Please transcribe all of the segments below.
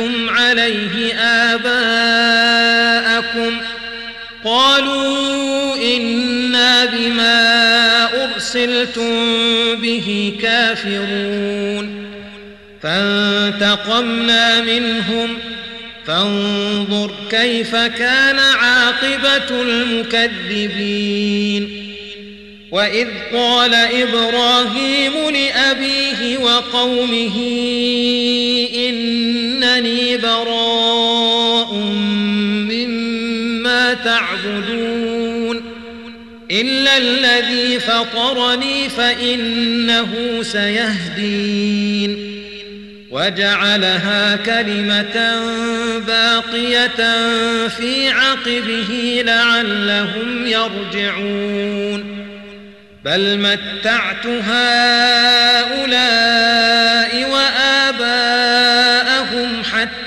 وجدتم عليه آباءكم قالوا إنا بما أرسلتم به كافرون فانتقمنا منهم فانظر كيف كان عاقبة المكذبين وَإِذْ قَالَ إِبْرَاهِيمُ لِأَبِيهِ وَقَوْمِهِ إِنَّ إنني براء مما تعبدون إلا الذي فطرني فإنه سيهدين وجعلها كلمة باقية في عقبه لعلهم يرجعون بل متعت هؤلاء وآباؤهم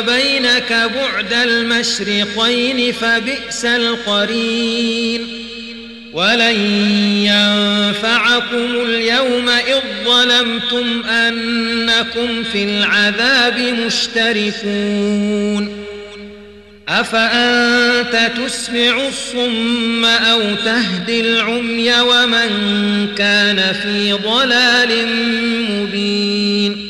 وبينك بعد المشرقين فبئس القرين ولن ينفعكم اليوم إذ ظلمتم أنكم في العذاب مشترفون أفأنت تسمع الصم أو تهدي العمي ومن كان في ضلال مبين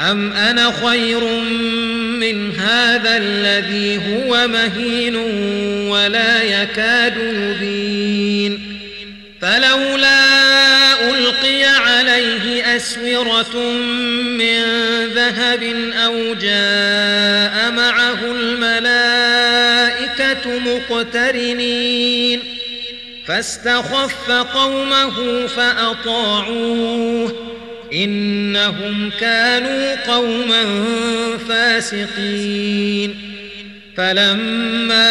أم أنا خير من هذا الذي هو مهين ولا يكاد يبين فلولا ألقي عليه أسورة من ذهب أو جاء معه الملائكة مقترنين فاستخف قومه فأطاعوه إنهم كانوا قوما فاسقين. فلما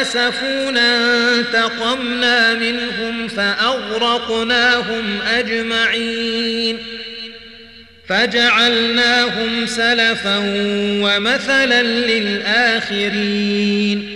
آسفونا انتقمنا منهم فأغرقناهم أجمعين. فجعلناهم سلفا ومثلا للآخرين.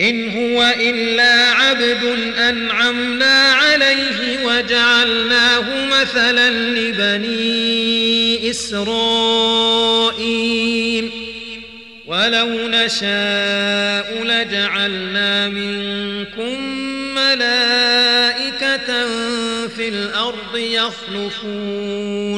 إن هو إلا عبد أنعمنا عليه وجعلناه مثلا لبني إسرائيل. ولو نشاء لجعلنا منكم ملائكة في الأرض يخلفون.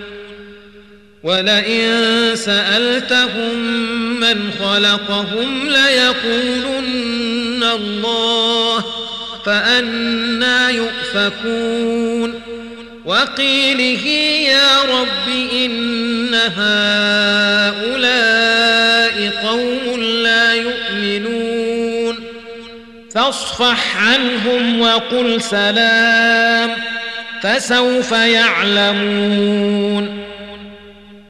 وَلَئِن سَأَلْتَهُم مَّنْ خَلَقَهُمْ لَيَقُولُنَّ اللَّهُ فَأَنَّى يُؤْفَكُونَ. وَقِيلِهِ يَا رَبِّ إِنَّ هَؤُلَاءِ قَوْمٌ لَّا يُؤْمِنُونَ. فَاصْفَحْ عَنْهُمْ وَقُلْ سَلَامٌ فَسَوْفَ يَعْلَمُونَ.